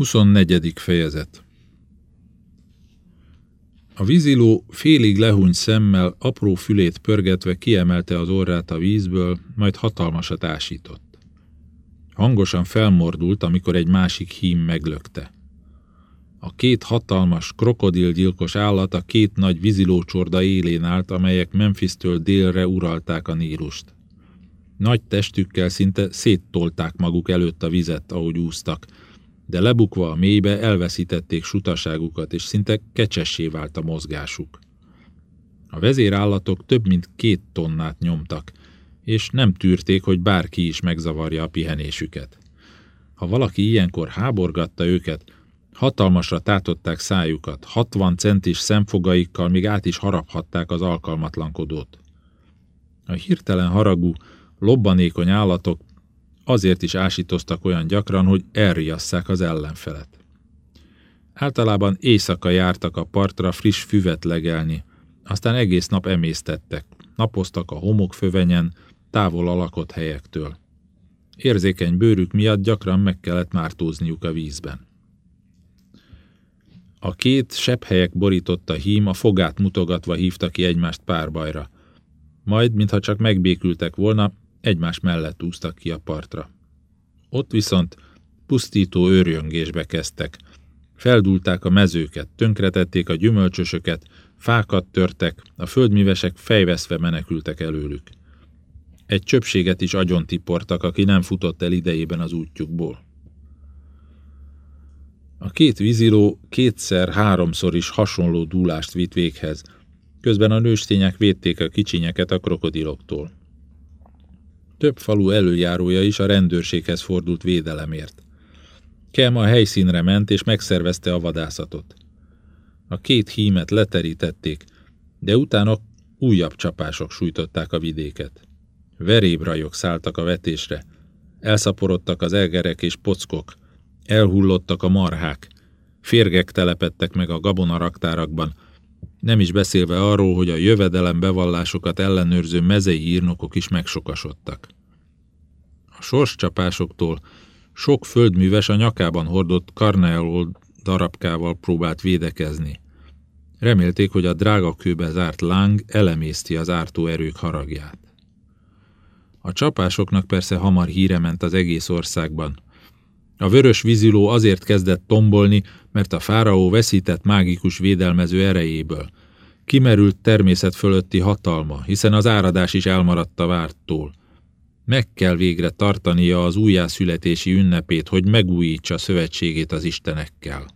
24. fejezet A víziló félig lehúny szemmel, apró fülét pörgetve kiemelte az orrát a vízből, majd hatalmasat ásított. Hangosan felmordult, amikor egy másik hím meglökte. A két hatalmas, krokodilgyilkos állat a két nagy vízilócsorda élén állt, amelyek Memphis-től délre uralták a Nílust. Nagy testükkel szinte széttolták maguk előtt a vizet, ahogy úsztak, de lebukva a mélybe elveszítették sutaságukat, és szinte kecsessé vált a mozgásuk. A vezérállatok több mint két tonnát nyomtak, és nem tűrték, hogy bárki is megzavarja a pihenésüket. Ha valaki ilyenkor háborgatta őket, hatalmasra tátották szájukat, 60 centis szemfogaikkal még át is haraphatták az alkalmatlankodót. A hirtelen haragú, lobbanékony állatok azért is ásítoztak olyan gyakran, hogy elriasszák az ellenfelet. Általában éjszaka jártak a partra friss füvet legelni, aztán egész nap emésztettek, napoztak a homokfövenyen, távol alakott helyektől. Érzékeny bőrük miatt gyakran meg kellett mártózniuk a vízben. A két helyek borította hím a fogát mutogatva hívta ki egymást párbajra. Majd, mintha csak megbékültek volna, egymás mellett úsztak ki a partra. Ott viszont pusztító őrjöngésbe kezdtek. Feldulták a mezőket, tönkretették a gyümölcsösöket, fákat törtek, a földmivesek fejveszve menekültek előlük. Egy csöpséget is agyon tiportak, aki nem futott el idejében az útjukból. A két víziló kétszer-háromszor is hasonló dúlást vitt véghez, közben a nőstények védték a kicsinyeket a krokodiloktól. Több falu előjárója is a rendőrséghez fordult védelemért. Kem a helyszínre ment és megszervezte a vadászatot. A két hímet leterítették, de utána újabb csapások sújtották a vidéket. Verébrajok szálltak a vetésre, elszaporodtak az elgerek és pockok, elhullottak a marhák, férgek telepettek meg a gabonaraktárakban, nem is beszélve arról, hogy a jövedelem bevallásokat ellenőrző mezei írnokok is megsokasodtak. A sorscsapásoktól sok földműves a nyakában hordott karneol darabkával próbált védekezni. Remélték, hogy a drága kőbe zárt láng elemészti az ártó erők haragját. A csapásoknak persze hamar híre ment az egész országban. A vörös víziló azért kezdett tombolni, mert a fáraó veszített mágikus védelmező erejéből. Kimerült természet fölötti hatalma, hiszen az áradás is elmaradt a vártól. Meg kell végre tartania az újjászületési ünnepét, hogy megújítsa szövetségét az istenekkel.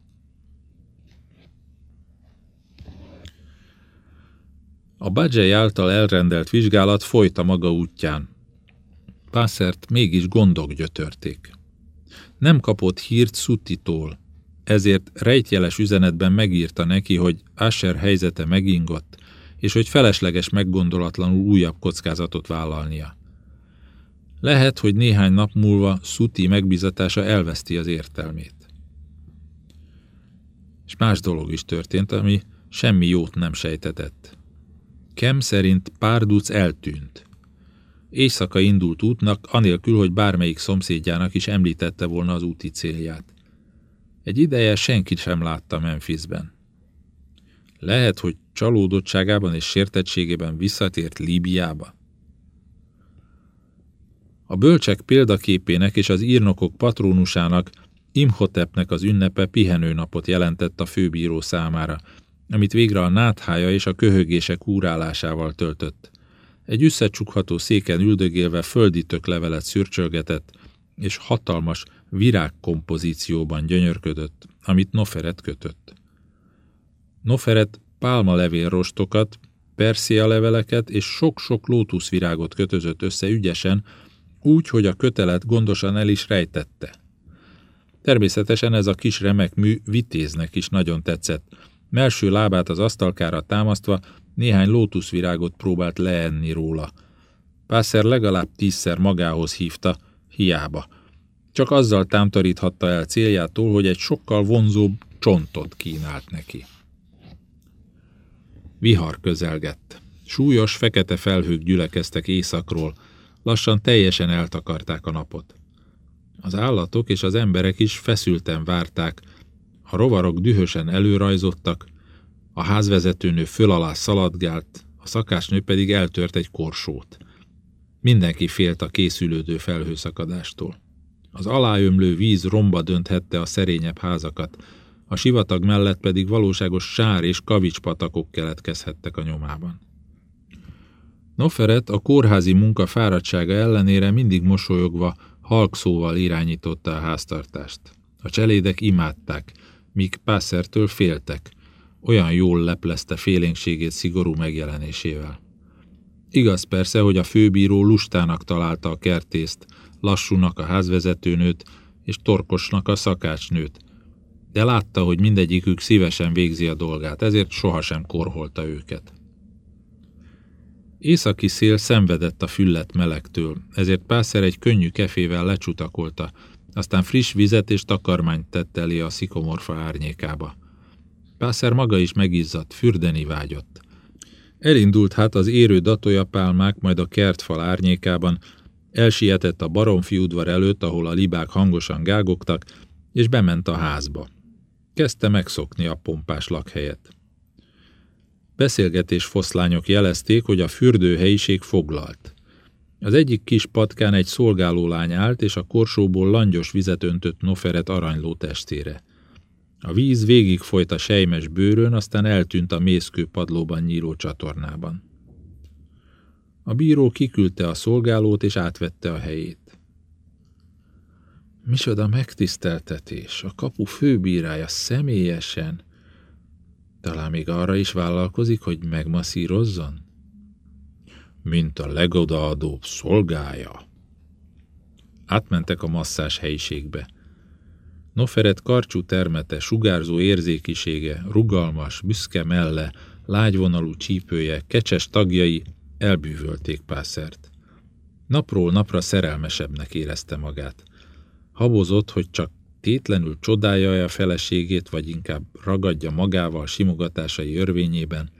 A Badzsely által elrendelt vizsgálat folyt a maga útján. Pászert mégis gondok gyötörték. Nem kapott hírt Szuttitól, ezért rejtjeles üzenetben megírta neki, hogy Asher helyzete megingott, és hogy felesleges meggondolatlanul újabb kockázatot vállalnia. Lehet, hogy néhány nap múlva Szuti megbizatása elveszti az értelmét. És más dolog is történt, ami semmi jót nem sejtetett. Kem szerint Párduc eltűnt. Éjszaka indult útnak, anélkül, hogy bármelyik szomszédjának is említette volna az úti célját. Egy ideje senkit sem látta Memphisben. Lehet, hogy csalódottságában és sértettségében visszatért Líbiába. A bölcsek példaképének és az írnokok patrónusának Imhotepnek az ünnepe pihenőnapot jelentett a főbíró számára, amit végre a náthája és a köhögések úrálásával töltött. Egy összecsukható széken üldögélve földi levelet szürcsölgetett, és hatalmas virágkompozícióban gyönyörködött, amit Noferet kötött. Noferet pálmalevél rostokat, perszia leveleket és sok-sok lótuszvirágot kötözött össze ügyesen, úgy, hogy a kötelet gondosan el is rejtette. Természetesen ez a kis remek mű vitéznek is nagyon tetszett. Melső lábát az asztalkára támasztva néhány lótuszvirágot próbált leenni róla. Pászer legalább tízszer magához hívta, hiába. Csak azzal támtaríthatta el céljától, hogy egy sokkal vonzóbb csontot kínált neki. Vihar közelgett. Súlyos, fekete felhők gyülekeztek északról, lassan teljesen eltakarták a napot. Az állatok és az emberek is feszülten várták, a rovarok dühösen előrajzottak, a házvezetőnő föl alá szaladgált, a szakásnő pedig eltört egy korsót. Mindenki félt a készülődő felhőszakadástól. Az aláömlő víz romba dönthette a szerényebb házakat, a sivatag mellett pedig valóságos sár és kavicspatakok keletkezhettek a nyomában. Noferet a kórházi munka fáradtsága ellenére mindig mosolyogva, halkszóval irányította a háztartást. A cselédek imádták, míg Pásszertől féltek. Olyan jól leplezte félénkségét szigorú megjelenésével. Igaz persze, hogy a főbíró lustának találta a kertészt, lassúnak a házvezetőnőt és torkosnak a szakácsnőt, de látta, hogy mindegyikük szívesen végzi a dolgát, ezért sohasem korholta őket. Északi szél szenvedett a füllet melegtől, ezért Pászer egy könnyű kefével lecsutakolta, aztán friss vizet és takarmányt tett elé a szikomorfa árnyékába. Pászer maga is megizzadt, fürdeni vágyott. Elindult hát az érő pálmák, majd a kertfal árnyékában, elsietett a baromfi udvar előtt, ahol a libák hangosan gágogtak, és bement a házba. Kezdte megszokni a pompás lakhelyet. Beszélgetés foszlányok jelezték, hogy a fürdőhelyiség foglalt. Az egyik kis patkán egy szolgálólány állt, és a korsóból langyos vizet öntött Noferet aranyló testére. A víz végig folyt a sejmes bőrön, aztán eltűnt a mészkő padlóban nyíló csatornában. A bíró kiküldte a szolgálót, és átvette a helyét. Micsoda megtiszteltetés, a kapu főbírája személyesen. Talán még arra is vállalkozik, hogy megmasszírozzon? Mint a legodaadóbb szolgája. Átmentek a masszás helyiségbe. Noferet karcsú termete, sugárzó érzékisége, rugalmas, büszke melle, lágyvonalú csípője, kecses tagjai elbűvölték Pászert. Napról napra szerelmesebbnek érezte magát. Habozott, hogy csak tétlenül csodálja a feleségét, vagy inkább ragadja magával simogatásai örvényében.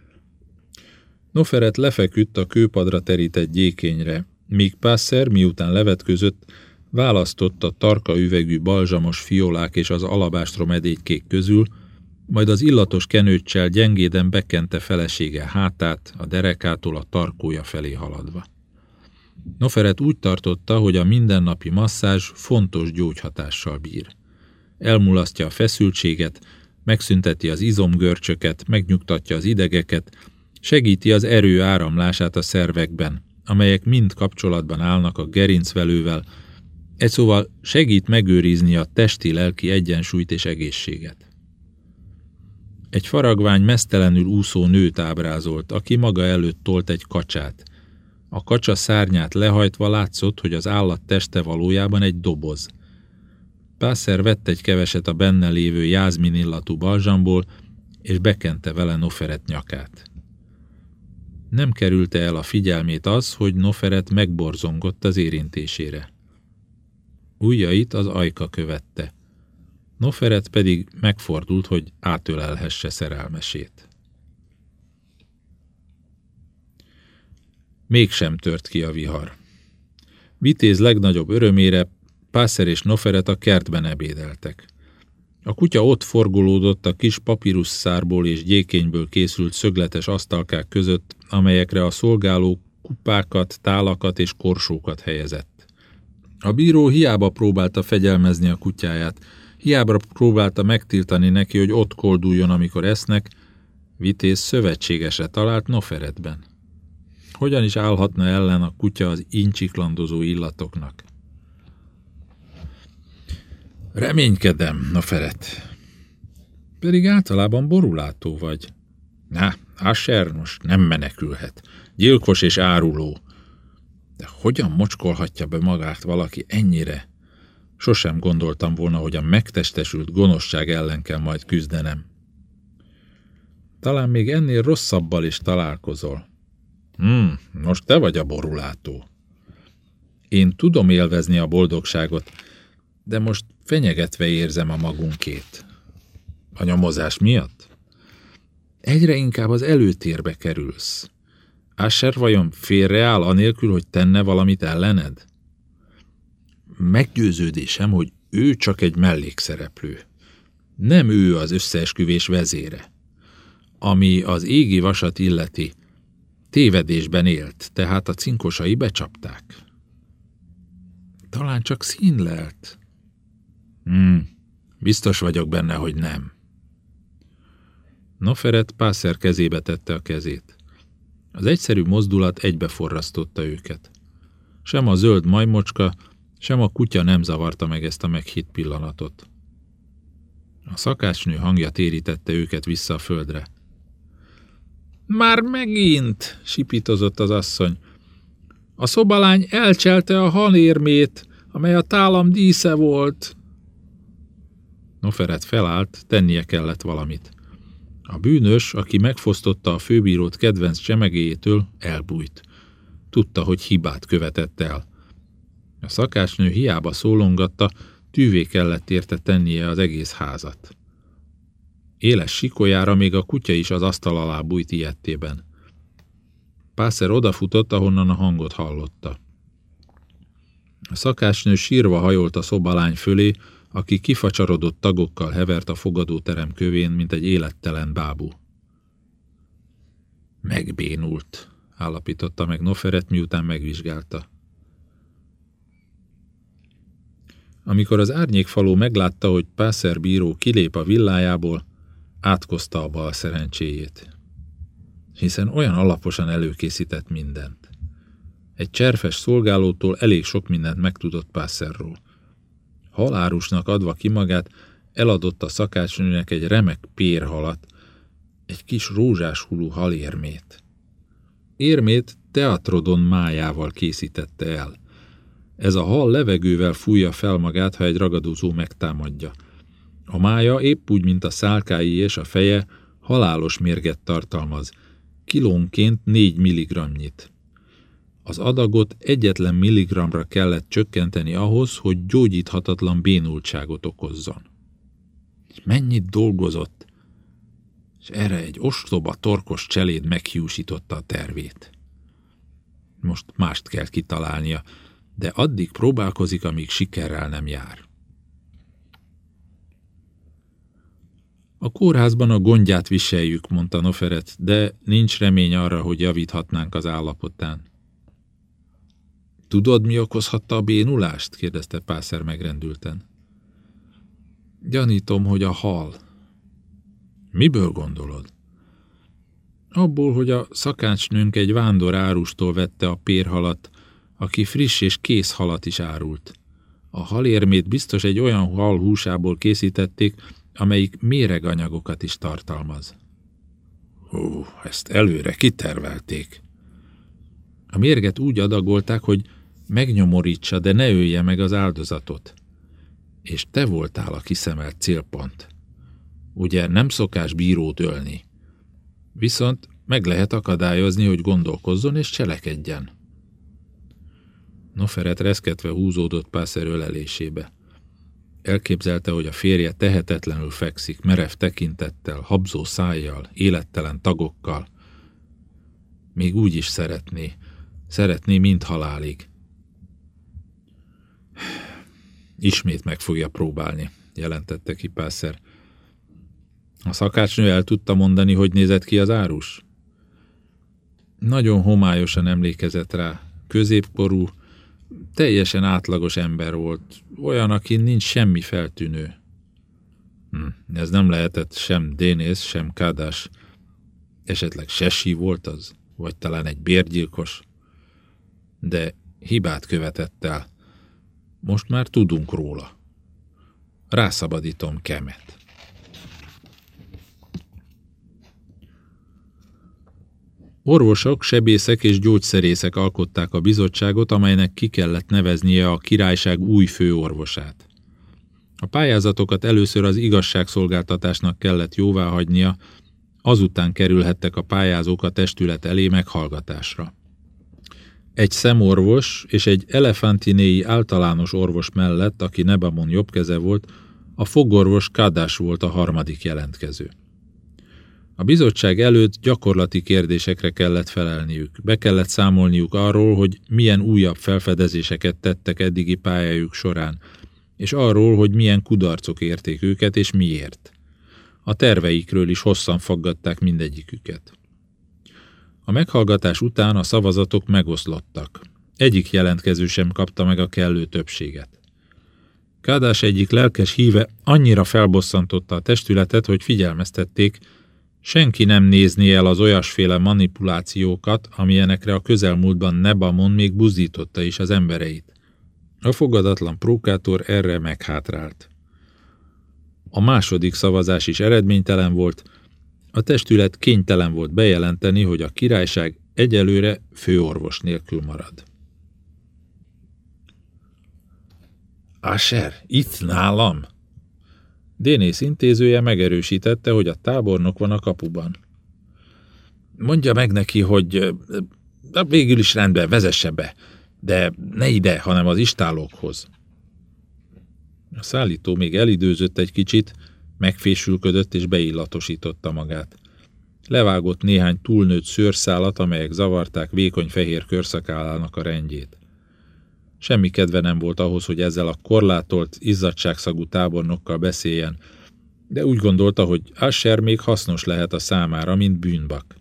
Noferet lefeküdt a kőpadra terített gyékényre, míg Pászer, miután levetközött, választott a tarka üvegű balzsamos fiolák és az alabástrom edégykék közül, majd az illatos kenőccsel gyengéden bekente felesége hátát, a derekától a tarkója felé haladva. Noferet úgy tartotta, hogy a mindennapi masszázs fontos gyógyhatással bír. Elmulasztja a feszültséget, megszünteti az izomgörcsöket, megnyugtatja az idegeket, segíti az erő áramlását a szervekben, amelyek mind kapcsolatban állnak a gerincvelővel, egy szóval segít megőrizni a testi-lelki egyensúlyt és egészséget. Egy faragvány mesztelenül úszó nőt ábrázolt, aki maga előtt tolt egy kacsát. A kacsa szárnyát lehajtva látszott, hogy az állat teste valójában egy doboz. Pászer vett egy keveset a benne lévő jázmin illatú balzsamból, és bekente vele Noferet nyakát. Nem kerülte el a figyelmét az, hogy Noferet megborzongott az érintésére. Ujjait az ajka követte. Noferet pedig megfordult, hogy átölelhesse szerelmesét. Mégsem tört ki a vihar. Vitéz legnagyobb örömére Pászer és Noferet a kertben ebédeltek. A kutya ott forgolódott a kis papírusszárból és gyékényből készült szögletes asztalkák között, amelyekre a szolgáló kupákat, tálakat és korsókat helyezett. A bíró hiába próbálta fegyelmezni a kutyáját, Hiába próbálta megtiltani neki, hogy ott kolduljon, amikor esznek, Vitéz szövetségesre talált Noferetben. Hogyan is állhatna ellen a kutya az incsiklandozó illatoknak? Reménykedem, Noferet. Pedig általában borulátó vagy. Na, Asher most nem menekülhet. Gyilkos és áruló. De hogyan mocskolhatja be magát valaki ennyire? Sosem gondoltam volna, hogy a megtestesült gonoszság ellen kell majd küzdenem. Talán még ennél rosszabbal is találkozol. Hmm, most te vagy a borulátó. Én tudom élvezni a boldogságot, de most fenyegetve érzem a magunkét. A nyomozás miatt? Egyre inkább az előtérbe kerülsz. Asher vajon félreáll anélkül, hogy tenne valamit ellened? Meggyőződésem, hogy ő csak egy mellékszereplő. Nem ő az összeesküvés vezére. Ami az égi vasat illeti, tévedésben élt, tehát a cinkosai becsapták. Talán csak színlelt. Hmm, biztos vagyok benne, hogy nem. Noferet Pászer kezébe tette a kezét. Az egyszerű mozdulat egybeforrasztotta őket. Sem a zöld majmocska, sem a kutya nem zavarta meg ezt a meghitt pillanatot. A szakácsnő hangja térítette őket vissza a földre. Már megint, sipítozott az asszony. A szobalány elcselte a halérmét, amely a tálam dísze volt. Noferet felállt, tennie kellett valamit. A bűnös, aki megfosztotta a főbírót kedvenc csemegéjétől, elbújt. Tudta, hogy hibát követett el. A szakásnő hiába szólongatta, tűvé kellett érte tennie az egész házat. Éles sikolyára még a kutya is az asztal alá bújt ilyettében. Pászer odafutott, ahonnan a hangot hallotta. A szakásnő sírva hajolt a szobalány fölé, aki kifacsarodott tagokkal hevert a fogadóterem kövén, mint egy élettelen bábú. Megbénult, állapította meg Noferet, miután megvizsgálta. Amikor az árnyékfaló meglátta, hogy Pászer bíró kilép a villájából, átkozta a bal szerencséjét. Hiszen olyan alaposan előkészített mindent. Egy cserfes szolgálótól elég sok mindent megtudott Pászerról. Halárusnak adva ki magát, eladott a szakácsnőnek egy remek pérhalat, egy kis rózsás hulú halérmét. Érmét teatrodon májával készítette el. Ez a hal levegővel fújja fel magát, ha egy ragadozó megtámadja. A mája épp úgy, mint a szálkái és a feje, halálos mérget tartalmaz, kilónként 4 milligramnyit. Az adagot egyetlen milligramra kellett csökkenteni ahhoz, hogy gyógyíthatatlan bénultságot okozzon. Mennyit dolgozott, és erre egy ostoba, torkos cseléd meghiúsította a tervét. Most mást kell kitalálnia, de addig próbálkozik, amíg sikerrel nem jár. A kórházban a gondját viseljük, mondta Noferet, de nincs remény arra, hogy javíthatnánk az állapotán. Tudod, mi okozhatta a bénulást? kérdezte Pászer megrendülten. Gyanítom, hogy a hal. Miből gondolod? Abból, hogy a szakácsnőnk egy vándor árustól vette a pérhalat, aki friss és kész halat is árult. A halérmét biztos egy olyan hal húsából készítették, amelyik méreganyagokat is tartalmaz. Ó, ezt előre kitervelték. A mérget úgy adagolták, hogy megnyomorítsa, de ne ölje meg az áldozatot. És te voltál a kiszemelt célpont. Ugye nem szokás bírót ölni. Viszont meg lehet akadályozni, hogy gondolkozzon és cselekedjen. Noferet reszketve húzódott Pászer ölelésébe. Elképzelte, hogy a férje tehetetlenül fekszik, merev tekintettel, habzó szájjal, élettelen tagokkal. Még úgy is szeretné. Szeretné, mint halálig. Ismét meg fogja próbálni, jelentette ki Pászer. A szakácsnő el tudta mondani, hogy nézett ki az árus? Nagyon homályosan emlékezett rá. Középkorú, teljesen átlagos ember volt. Olyan, aki nincs semmi feltűnő. Hm, ez nem lehetett sem Dénész, sem Kádás. Esetleg Sesi volt az? Vagy talán egy bérgyilkos? De hibát követett el. Most már tudunk róla. Rászabadítom Kemet. Orvosok, sebészek és gyógyszerészek alkották a bizottságot, amelynek ki kellett neveznie a királyság új főorvosát. A pályázatokat először az igazságszolgáltatásnak kellett jóváhagynia, azután kerülhettek a pályázók a testület elé meghallgatásra. Egy szemorvos és egy elefantinéi általános orvos mellett, aki Nebamon jobbkeze volt, a fogorvos Kádás volt a harmadik jelentkező. A bizottság előtt gyakorlati kérdésekre kellett felelniük. Be kellett számolniuk arról, hogy milyen újabb felfedezéseket tettek eddigi pályájuk során, és arról, hogy milyen kudarcok érték őket, és miért. A terveikről is hosszan faggatták mindegyiküket. A meghallgatás után a szavazatok megoszlottak. Egyik jelentkező sem kapta meg a kellő többséget. Kádás egyik lelkes híve annyira felbosszantotta a testületet, hogy figyelmeztették, senki nem nézné el az olyasféle manipulációkat, amilyenekre a közelmúltban Nebamon még buzdította is az embereit. A fogadatlan prókátor erre meghátrált. A második szavazás is eredménytelen volt, a testület kénytelen volt bejelenteni, hogy a királyság egyelőre főorvos nélkül marad. Asher, itt nálam? Dénész intézője megerősítette, hogy a tábornok van a kapuban. Mondja meg neki, hogy végül is rendben, vezesse be, de ne ide, hanem az istálókhoz. A szállító még elidőzött egy kicsit, megfésülködött és beillatosította magát. Levágott néhány túlnőtt szőrszálat, amelyek zavarták vékony fehér körszakálának a rendjét. Semmi kedve nem volt ahhoz, hogy ezzel a korlátolt, izzadságszagú tábornokkal beszéljen, de úgy gondolta, hogy Asher még hasznos lehet a számára, mint bűnbak.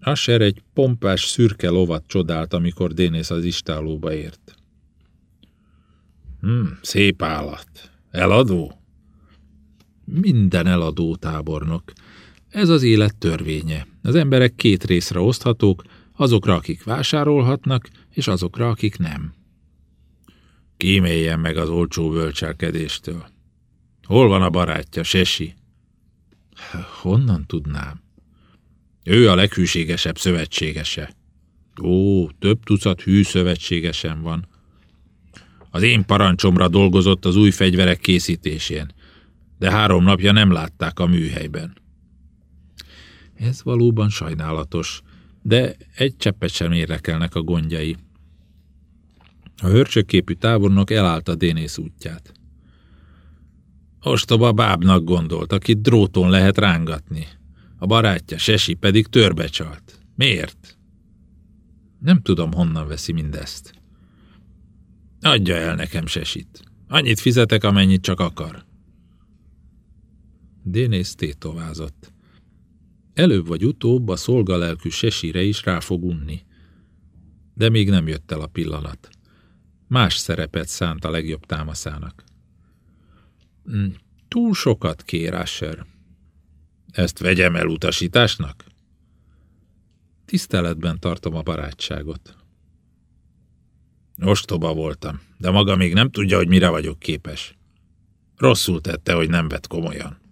Asher egy pompás, szürke lovat csodált, amikor Dénész az istálóba ért. Hmm, szép állat. Eladó? Minden eladó tábornok. Ez az élet törvénye. Az emberek két részre oszthatók, azokra, akik vásárolhatnak, és azokra, akik nem. Kíméljen meg az olcsó bölcselkedéstől. Hol van a barátja, Sesi? Honnan tudnám? Ő a leghűségesebb szövetségese. Ó, több tucat hű szövetségesem van. Az én parancsomra dolgozott az új fegyverek készítésén, de három napja nem látták a műhelyben. Ez valóban sajnálatos, de egy cseppet sem érdekelnek a gondjai. A hörcsökképű tábornok elállt a Dénész útját. Ostoba bábnak gondolt, akit dróton lehet rángatni. A barátja Sesi pedig törbecsalt. Miért? Nem tudom, honnan veszi mindezt. Adja el nekem Sesit. Annyit fizetek, amennyit csak akar. Dénész tétovázott. Előbb vagy utóbb a szolgalelkű Sesire is rá fog unni. De még nem jött el a pillanat. Más szerepet szánt a legjobb támaszának. Hmm, túl sokat kér, Asher. Ezt vegyem el utasításnak? Tiszteletben tartom a barátságot. Ostoba voltam, de maga még nem tudja, hogy mire vagyok képes. Rosszul tette, hogy nem vett komolyan.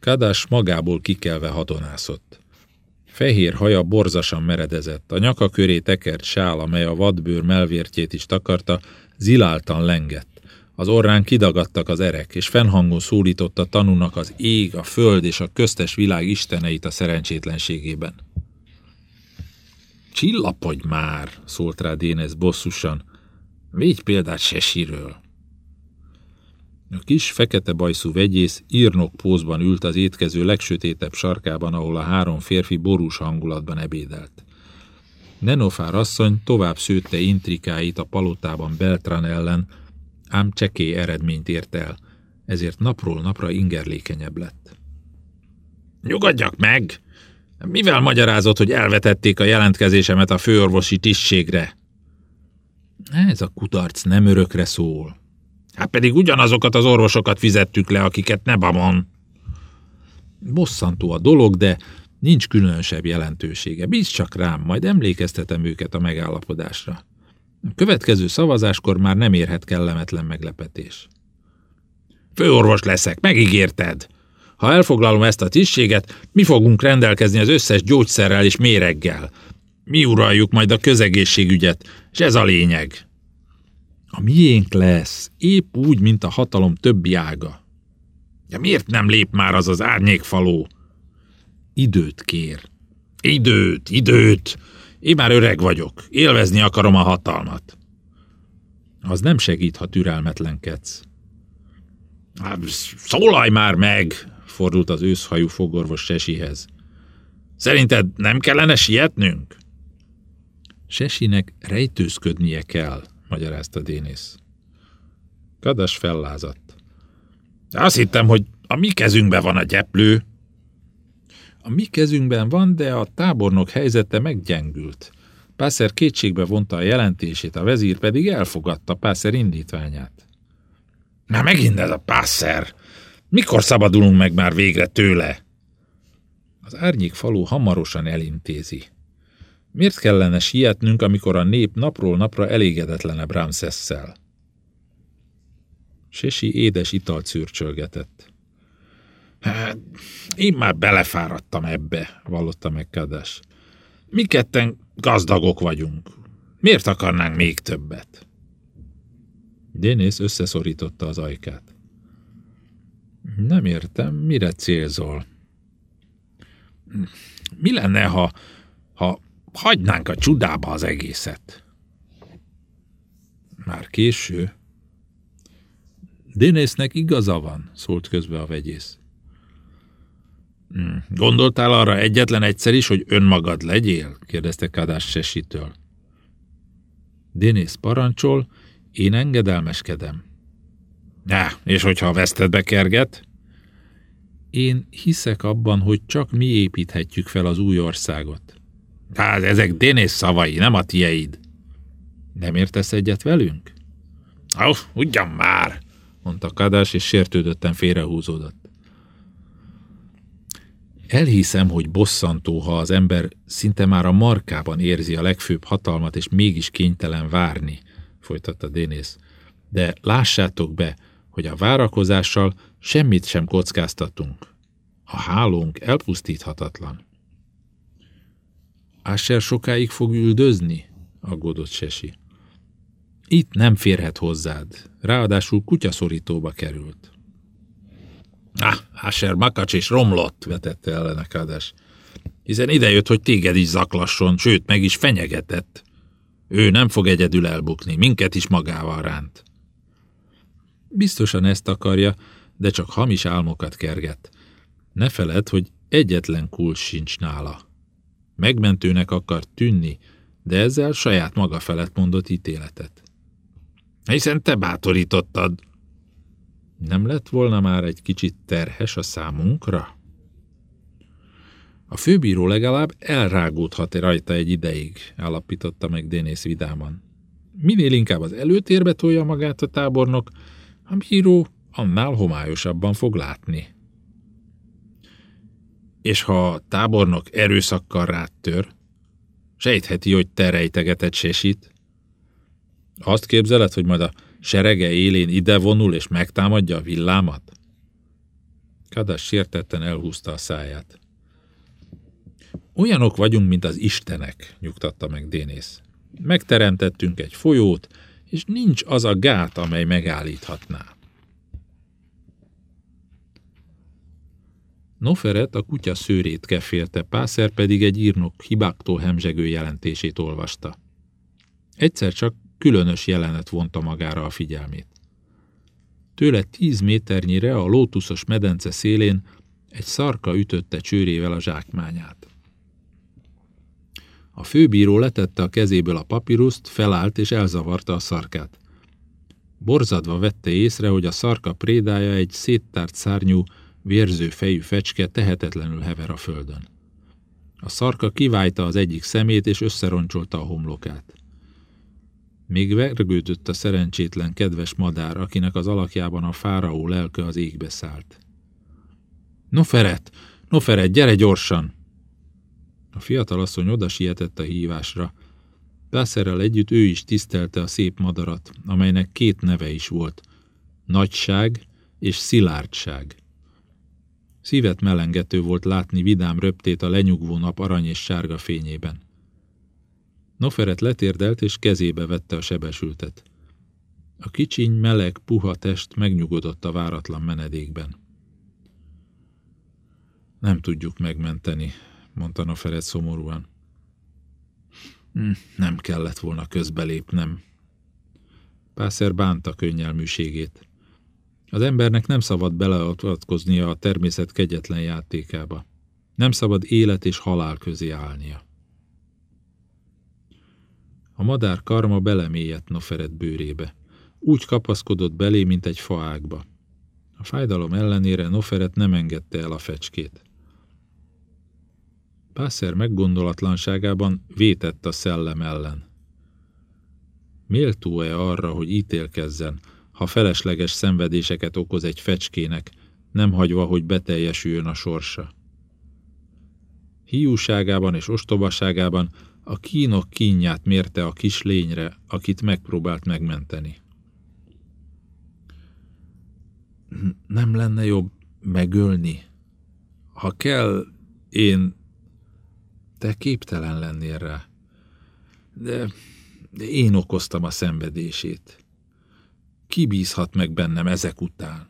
Kadás magából kikelve hadonászott. Fehér haja borzasan meredezett, a nyaka köré tekert sál, amely a vadbőr melvértjét is takarta, ziláltan lengett. Az orrán kidagadtak az erek, és fennhangon szólította tanúnak az ég, a föld és a köztes világ isteneit a szerencsétlenségében. Csillapodj már, szólt rá Dénez bosszusan. Végy példát Sesiről. A kis, fekete bajszú vegyész írnok pózban ült az étkező legsötétebb sarkában, ahol a három férfi borús hangulatban ebédelt. Nenofár asszony tovább szőtte intrikáit a palotában Beltran ellen, ám csekély eredményt ért el, ezért napról napra ingerlékenyebb lett. Nyugodjak meg! Mivel magyarázott, hogy elvetették a jelentkezésemet a főorvosi tisztségre? Ez a kudarc nem örökre szól. Hát pedig ugyanazokat az orvosokat fizettük le, akiket Nebamon. Bosszantó a dolog, de nincs különösebb jelentősége. Bíz csak rám, majd emlékeztetem őket a megállapodásra. A következő szavazáskor már nem érhet kellemetlen meglepetés. Főorvos leszek, megígérted! Ha elfoglalom ezt a tisztséget, mi fogunk rendelkezni az összes gyógyszerrel és méreggel. Mi uraljuk majd a közegészségügyet, és ez a lényeg. A miénk lesz, épp úgy, mint a hatalom többi ága. Ja, miért nem lép már az az árnyékfaló? Időt kér. Időt, időt! Én már öreg vagyok, élvezni akarom a hatalmat. Az nem segít, ha türelmetlenkedsz. Szólalj már meg! fordult az őszhajú fogorvos Sesihez. Szerinted nem kellene sietnünk? Sesinek rejtőzködnie kell, magyarázta Dénész. Kadas fellázadt. Azt hittem, hogy a mi kezünkben van a gyeplő. A mi kezünkben van, de a tábornok helyzete meggyengült. Pászer kétségbe vonta a jelentését, a vezír pedig elfogadta Pászer indítványát. Na megint ez a Pászer! Mikor szabadulunk meg már végre tőle? Az árnyék falu hamarosan elintézi. Miért kellene sietnünk, amikor a nép napról napra elégedetlenebb Ramszesszel? Sesi édes italt szürcsölgetett. Hát, én már belefáradtam ebbe, vallotta meg Kades. Mi ketten gazdagok vagyunk. Miért akarnánk még többet? Dénész összeszorította az ajkát. Nem értem, mire célzol? Mi lenne, ha, ha hagynánk a csudába az egészet? Már késő. Dénésznek igaza van, szólt közbe a vegyész. Hmm, gondoltál arra egyetlen egyszer is, hogy önmagad legyél? kérdezte Kadás Sesitől. Dénész parancsol, én engedelmeskedem. Na, és hogyha a vesztedbe kerget? Én hiszek abban, hogy csak mi építhetjük fel az új országot. Hát ezek Dénész szavai, nem a tieid. Nem értesz egyet velünk? Oh, ugyan már, mondta Kadás, és sértődötten félrehúzódott. Elhiszem, hogy bosszantó, ha az ember szinte már a markában érzi a legfőbb hatalmat, és mégis kénytelen várni, folytatta Dénész. De lássátok be, hogy a várakozással semmit sem kockáztatunk. A hálónk elpusztíthatatlan. Ásser sokáig fog üldözni? aggódott Sesi. Itt nem férhet hozzád, ráadásul kutyaszorítóba került. Ah, Asher makacs és romlott, vetette ellene Kades. Hiszen idejött, hogy téged is zaklasson, sőt, meg is fenyegetett. Ő nem fog egyedül elbukni, minket is magával ránt. Biztosan ezt akarja, de csak hamis álmokat kerget. Ne feled, hogy egyetlen kulcs sincs nála. Megmentőnek akar tűnni, de ezzel saját maga felett mondott ítéletet. Hiszen te bátorítottad, nem lett volna már egy kicsit terhes a számunkra? A főbíró legalább elrágódhat rajta egy ideig, állapította meg Dénész vidáman. Minél inkább az előtérbe tolja magát a tábornok, a bíró annál homályosabban fog látni. És ha a tábornok erőszakkal rád tör, sejtheti, hogy te rejtegetett sesit. Azt képzeled, hogy majd a serege élén ide vonul és megtámadja a villámat? Kadas sértetten elhúzta a száját. Olyanok vagyunk, mint az istenek, nyugtatta meg Dénész. Megteremtettünk egy folyót, és nincs az a gát, amely megállíthatná. Noferet a kutya szőrét kefélte, Pászer pedig egy írnok hibáktól hemzsegő jelentését olvasta. Egyszer csak különös jelenet vonta magára a figyelmét. Tőle tíz méternyire a lótuszos medence szélén egy szarka ütötte csőrével a zsákmányát. A főbíró letette a kezéből a papíruszt, felállt és elzavarta a szarkát. Borzadva vette észre, hogy a szarka prédája egy széttárt szárnyú, vérző fejű fecske tehetetlenül hever a földön. A szarka kivájta az egyik szemét és összeroncsolta a homlokát. Még vergődött a szerencsétlen kedves madár, akinek az alakjában a fáraó lelke az égbe szállt. No Feret, no Feret, gyere gyorsan! A fiatal asszony oda sietett a hívásra. Pászerrel együtt ő is tisztelte a szép madarat, amelynek két neve is volt. Nagyság és szilárdság. Szívet melengető volt látni vidám röptét a lenyugvó nap arany és sárga fényében. Noferet letérdelt, és kezébe vette a sebesültet. A kicsiny, meleg, puha test megnyugodott a váratlan menedékben. Nem tudjuk megmenteni, mondta Noferet szomorúan. Hm, nem kellett volna közbelépnem. Pászer bánta könnyelműségét. Az embernek nem szabad beleavatkoznia a természet kegyetlen játékába. Nem szabad élet és halál közé állnia. A madár karma belemélyedt Noferet bőrébe. Úgy kapaszkodott belé, mint egy faágba. A fájdalom ellenére Noferet nem engedte el a fecskét. Pászer meggondolatlanságában vétett a szellem ellen. Méltó-e arra, hogy ítélkezzen, ha felesleges szenvedéseket okoz egy fecskének, nem hagyva, hogy beteljesüljön a sorsa? Hiúságában és ostobaságában a kínok kínját mérte a kis lényre, akit megpróbált megmenteni. Nem lenne jobb megölni? Ha kell, én... Te képtelen lennél rá. De, de én okoztam a szenvedését. Ki bízhat meg bennem ezek után?